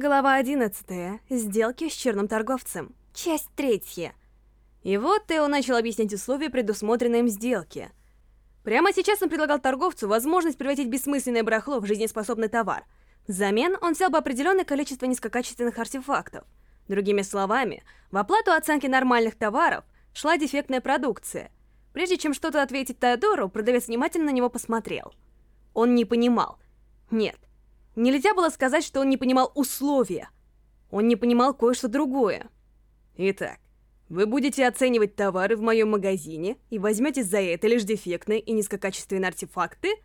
Глава 11. Сделки с черным торговцем. Часть третья. И вот Тео начал объяснять условия, предусмотренные им сделки. Прямо сейчас он предлагал торговцу возможность превратить бессмысленное барахло в жизнеспособный товар. Взамен он взял бы определенное количество низкокачественных артефактов. Другими словами, в оплату оценки нормальных товаров шла дефектная продукция. Прежде чем что-то ответить Теодору, продавец внимательно на него посмотрел. Он не понимал. Нет, Нельзя было сказать, что он не понимал условия. Он не понимал кое-что другое. Итак, вы будете оценивать товары в моем магазине и возьмете за это лишь дефектные и низкокачественные артефакты?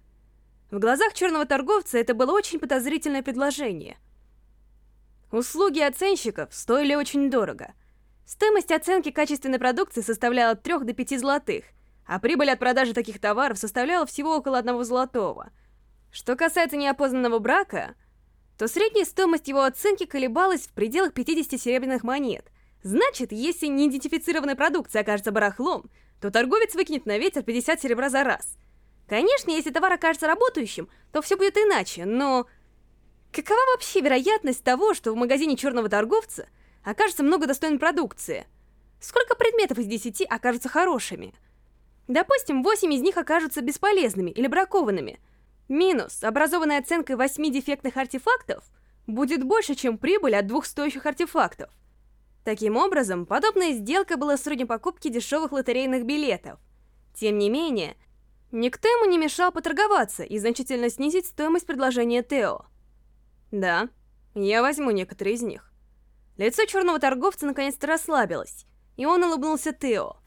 В глазах черного торговца это было очень подозрительное предложение. Услуги оценщиков стоили очень дорого. Стоимость оценки качественной продукции составляла от 3 до 5 золотых, а прибыль от продажи таких товаров составляла всего около одного золотого — что касается неопознанного брака, то средняя стоимость его оценки колебалась в пределах 50 серебряных монет. Значит, если неидентифицированная продукция окажется барахлом, то торговец выкинет на ветер 50 серебра за раз. Конечно, если товар окажется работающим, то все будет иначе, но... Какова вообще вероятность того, что в магазине черного торговца окажется много достойной продукции? Сколько предметов из 10 окажутся хорошими? Допустим, 8 из них окажутся бесполезными или бракованными — Минус, образованная оценкой 8 дефектных артефактов, будет больше, чем прибыль от двух стоящих артефактов. Таким образом, подобная сделка была сродни покупки дешевых лотерейных билетов. Тем не менее, никто ему не мешал поторговаться и значительно снизить стоимость предложения Тео. Да, я возьму некоторые из них. Лицо черного торговца наконец-то расслабилось, и он улыбнулся Тео.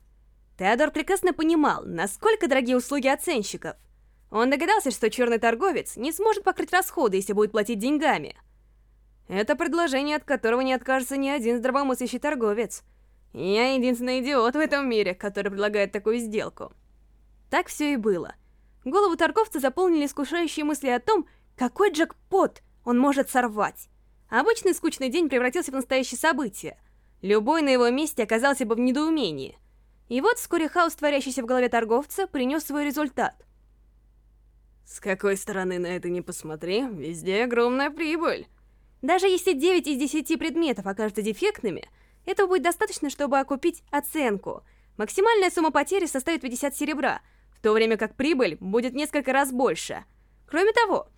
Теодор прекрасно понимал, насколько дорогие услуги оценщиков. Он догадался, что черный торговец не сможет покрыть расходы, если будет платить деньгами. Это предложение, от которого не откажется ни один здравомыслящий торговец. Я единственный идиот в этом мире, который предлагает такую сделку. Так все и было. Голову торговца заполнили искушающие мысли о том, какой джекпот он может сорвать. Обычный скучный день превратился в настоящее событие. Любой на его месте оказался бы в недоумении. И вот вскоре хаос, творящийся в голове торговца, принес свой результат. С какой стороны на это не посмотри, везде огромная прибыль. Даже если 9 из 10 предметов окажутся дефектными, этого будет достаточно, чтобы окупить оценку. Максимальная сумма потери составит 50 серебра, в то время как прибыль будет несколько раз больше. Кроме того,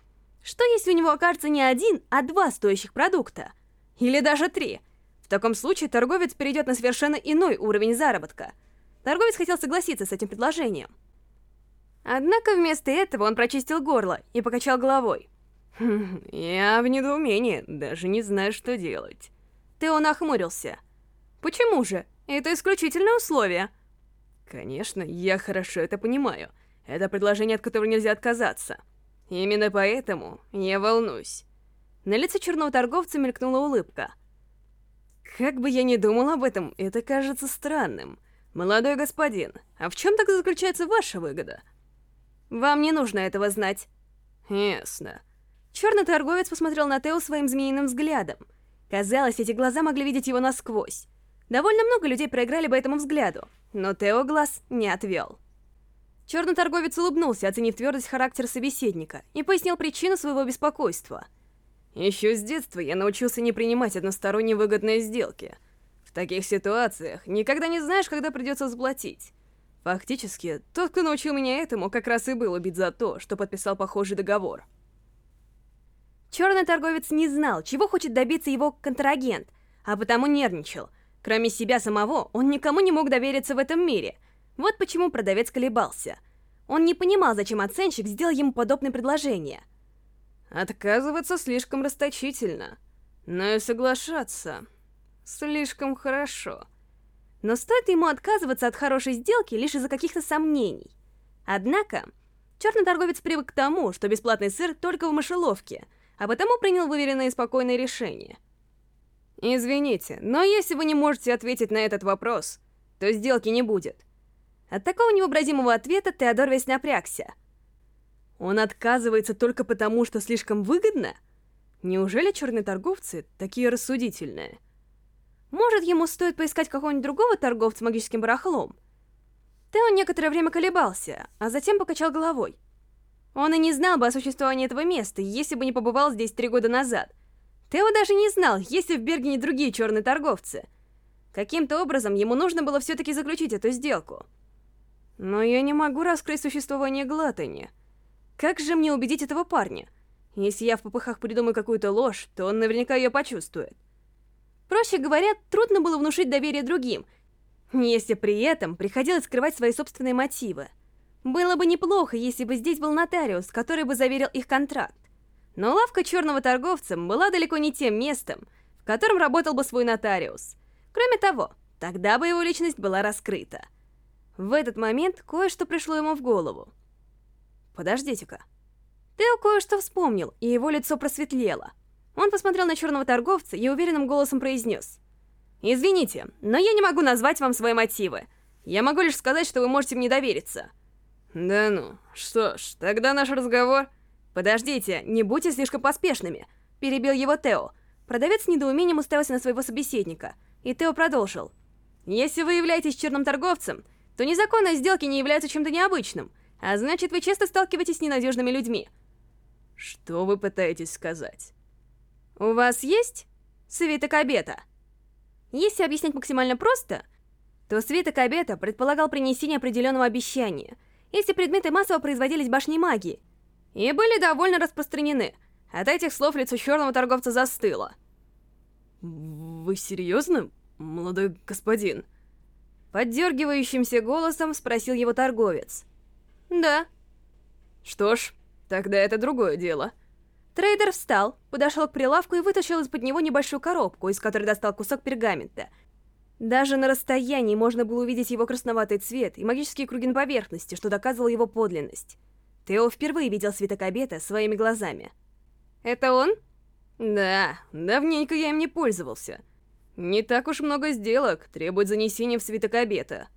что если у него окажется не один, а два стоящих продукта? Или даже три? В таком случае торговец перейдет на совершенно иной уровень заработка. Торговец хотел согласиться с этим предложением. Однако вместо этого он прочистил горло и покачал головой. «Хм, «Я в недоумении, даже не знаю, что делать». Тео нахмурился. «Почему же? Это исключительное условие». «Конечно, я хорошо это понимаю. Это предложение, от которого нельзя отказаться. Именно поэтому я волнуюсь». На лице черного торговца мелькнула улыбка. «Как бы я ни думал об этом, это кажется странным. Молодой господин, а в чем тогда заключается ваша выгода?» Вам не нужно этого знать. Ясно. Черный торговец посмотрел на Тео своим змеиным взглядом. Казалось, эти глаза могли видеть его насквозь. Довольно много людей проиграли бы этому взгляду, но Тео глаз не отвел. Черный торговец улыбнулся, оценив твердость характера собеседника, и пояснил причину своего беспокойства. Еще с детства я научился не принимать односторонне выгодные сделки. В таких ситуациях никогда не знаешь, когда придется заплатить. Фактически, тот, кто научил меня этому, как раз и был убит за то, что подписал похожий договор. Черный торговец не знал, чего хочет добиться его контрагент, а потому нервничал. Кроме себя самого, он никому не мог довериться в этом мире. Вот почему продавец колебался. Он не понимал, зачем оценщик сделал ему подобное предложение. Отказываться слишком расточительно, но и соглашаться слишком хорошо но стоит ему отказываться от хорошей сделки лишь из-за каких-то сомнений. Однако, черный торговец привык к тому, что бесплатный сыр только в мышеловке, а потому принял выверенное и спокойное решение. «Извините, но если вы не можете ответить на этот вопрос, то сделки не будет». От такого невообразимого ответа Теодор весь напрягся. Он отказывается только потому, что слишком выгодно? Неужели черные торговцы такие рассудительные? Может, ему стоит поискать какого-нибудь другого торговца магическим барахлом? Тео некоторое время колебался, а затем покачал головой. Он и не знал бы о существовании этого места, если бы не побывал здесь три года назад. Тео даже не знал, есть ли в Бергене другие черные торговцы. Каким-то образом ему нужно было все-таки заключить эту сделку. Но я не могу раскрыть существование Глатани. Как же мне убедить этого парня? Если я в попыхах придумаю какую-то ложь, то он наверняка ее почувствует. Проще говоря, трудно было внушить доверие другим, если при этом приходилось скрывать свои собственные мотивы. Было бы неплохо, если бы здесь был нотариус, который бы заверил их контракт. Но лавка черного торговца была далеко не тем местом, в котором работал бы свой нотариус. Кроме того, тогда бы его личность была раскрыта. В этот момент кое-что пришло ему в голову. Подождите-ка. Тео кое-что вспомнил, и его лицо просветлело. Он посмотрел на черного торговца и уверенным голосом произнес. «Извините, но я не могу назвать вам свои мотивы. Я могу лишь сказать, что вы можете мне довериться». «Да ну, что ж, тогда наш разговор...» «Подождите, не будьте слишком поспешными», — перебил его Тео. Продавец с недоумением уставился на своего собеседника, и Тео продолжил. «Если вы являетесь черным торговцем, то незаконные сделки не являются чем-то необычным, а значит, вы часто сталкиваетесь с ненадежными людьми». «Что вы пытаетесь сказать?» «У вас есть свиток обета?» Если объяснять максимально просто, то свиток обета предполагал принесение определенного обещания, если предметы массово производились башней магии, и были довольно распространены. От этих слов лицо черного торговца застыло. «Вы серьезно, молодой господин?» Поддергивающимся голосом спросил его торговец. «Да». «Что ж, тогда это другое дело». Трейдер встал, подошел к прилавку и вытащил из-под него небольшую коробку, из которой достал кусок пергамента. Даже на расстоянии можно было увидеть его красноватый цвет и магические круги на поверхности, что доказывало его подлинность. Тео впервые видел свиток обета своими глазами. «Это он?» «Да, давненько я им не пользовался. Не так уж много сделок требует занесения в свиток обета».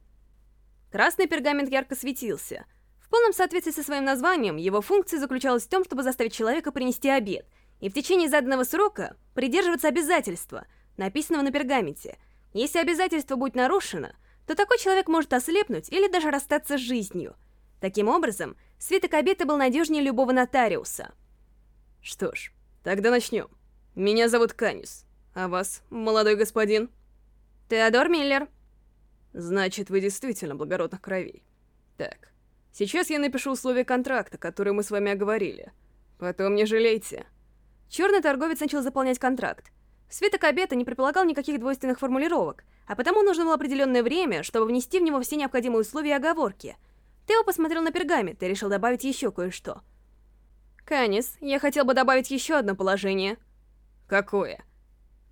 Красный пергамент ярко светился. Полном соответствии со своим названием, его функция заключалась в том, чтобы заставить человека принести обет, и в течение заданного срока придерживаться обязательства, написанного на пергаменте. Если обязательство будет нарушено, то такой человек может ослепнуть или даже расстаться с жизнью. Таким образом, свиток обета был надежнее любого нотариуса. Что ж, тогда начнем. Меня зовут Канис. А вас, молодой господин? Теодор Миллер. Значит, вы действительно благородных кровей. Так, сейчас я напишу условия контракта, которые мы с вами оговорили. Потом не жалейте. Черный торговец начал заполнять контракт. Свиток обета не предполагал никаких двойственных формулировок, а потому нужно было определенное время, чтобы внести в него все необходимые условия и оговорки. Тео посмотрел на пергамент и решил добавить еще кое-что. «Канис, я хотел бы добавить еще одно положение». «Какое?»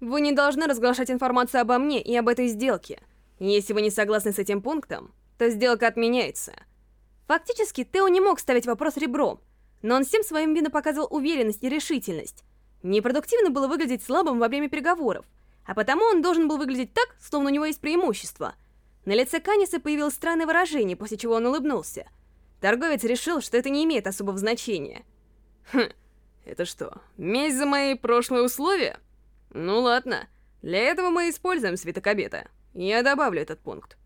Вы не должны разглашать информацию обо мне и об этой сделке. Если вы не согласны с этим пунктом, то сделка отменяется. Фактически, Тео не мог ставить вопрос ребром, но он всем своим видом показывал уверенность и решительность. Непродуктивно было выглядеть слабым во время переговоров, а потому он должен был выглядеть так, словно у него есть преимущество. На лице Каниса появилось странное выражение, после чего он улыбнулся. Торговец решил, что это не имеет особого значения. Хм, это что, месть за мои прошлые условия? Ну ладно, для этого мы используем свиток. Я добавлю этот пункт.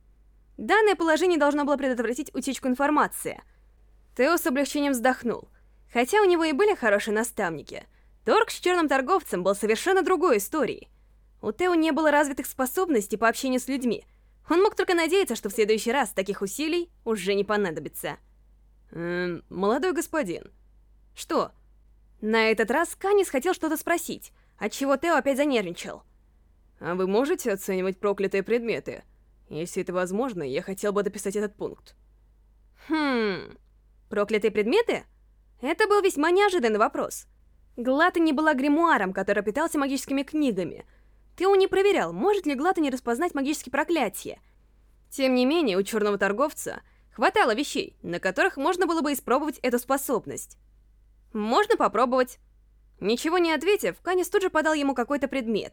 Данное положение должно было предотвратить утечку информации. Тео с облегчением вздохнул. Хотя у него и были хорошие наставники, торг с черным торговцем был совершенно другой историей. У Тео не было развитых способностей по общению с людьми. Он мог только надеяться, что в следующий раз таких усилий уже не понадобится. Эм, молодой господин. Что? На этот раз Канис хотел что-то спросить, отчего Тео опять занервничал. «А вы можете оценивать проклятые предметы? Если это возможно, я хотел бы дописать этот пункт». «Хм... Проклятые предметы?» Это был весьма неожиданный вопрос. Глата не была гримуаром, который питался магическими книгами. Тео не проверял, может ли Глата не распознать магические проклятия. Тем не менее, у черного торговца хватало вещей, на которых можно было бы испробовать эту способность. Можно попробовать. Ничего не ответив, Канис тут же подал ему какой-то предмет.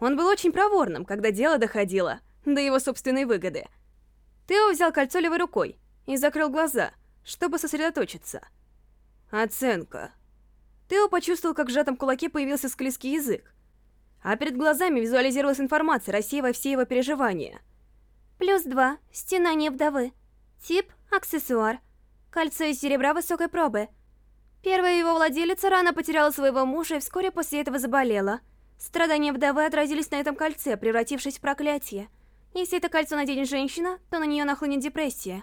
Он был очень проворным, когда дело доходило до его собственной выгоды. Тео взял кольцо левой рукой и закрыл глаза, чтобы сосредоточиться. Оценка. Тео почувствовал, как в сжатом кулаке появился склизкий язык. А перед глазами визуализировалась информация, рассеивая все его переживания. Плюс два. Стенание вдовы. Тип – аксессуар. Кольцо из серебра высокой пробы – Первая его владелица рано потеряла своего мужа и вскоре после этого заболела. Страдания вдовы отразились на этом кольце, превратившись в проклятие. Если это кольцо наденет женщина, то на нее нахлынет депрессия.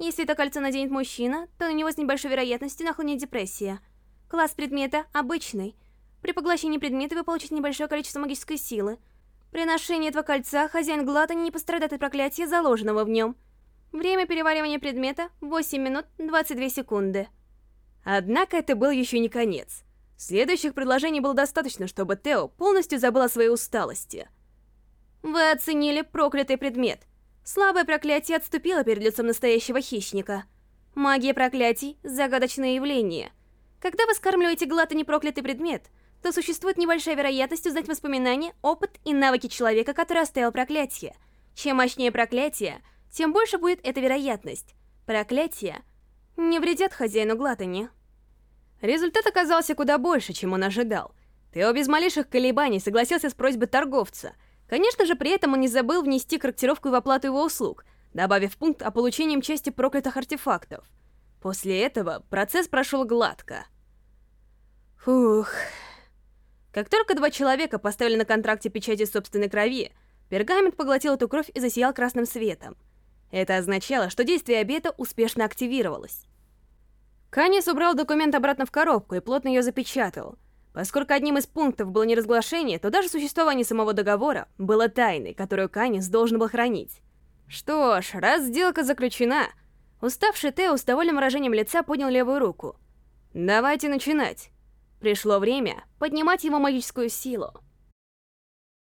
Если это кольцо наденет мужчина, то на него с небольшой вероятностью нахлынет депрессия. Класс предмета обычный. При поглощении предмета вы получите небольшое количество магической силы. При ношении этого кольца хозяин Глатани не пострадает от проклятия, заложенного в нем. Время переваривания предмета 8 минут 22 секунды. Однако это был еще не конец. Следующих предложений было достаточно, чтобы Тео полностью забыл о своей усталости. Вы оценили проклятый предмет. Слабое проклятие отступило перед лицом настоящего хищника. Магия проклятий — загадочное явление. Когда вы скармливаете глато непроклятый предмет, то существует небольшая вероятность узнать воспоминания, опыт и навыки человека, который оставил проклятие. Чем мощнее проклятие, тем больше будет эта вероятность. Проклятие не вредят хозяину глатани. Результат оказался куда больше, чем он ожидал. Тео без малейших колебаний согласился с просьбой торговца. Конечно же, при этом он не забыл внести корректировку в оплату его услуг, добавив пункт о получении части проклятых артефактов. После этого процесс прошел гладко. Фух. Как только два человека поставили на контракте печати собственной крови, пергамент поглотил эту кровь и засиял красным светом. Это означало, что действие обета успешно активировалось. Канис убрал документ обратно в коробку и плотно ее запечатал. Поскольку одним из пунктов было неразглашение, то даже существование самого договора было тайной, которую Канис должен был хранить. Что ж, раз сделка заключена, уставший Тео с довольным выражением лица поднял левую руку. Давайте начинать. Пришло время поднимать его магическую силу.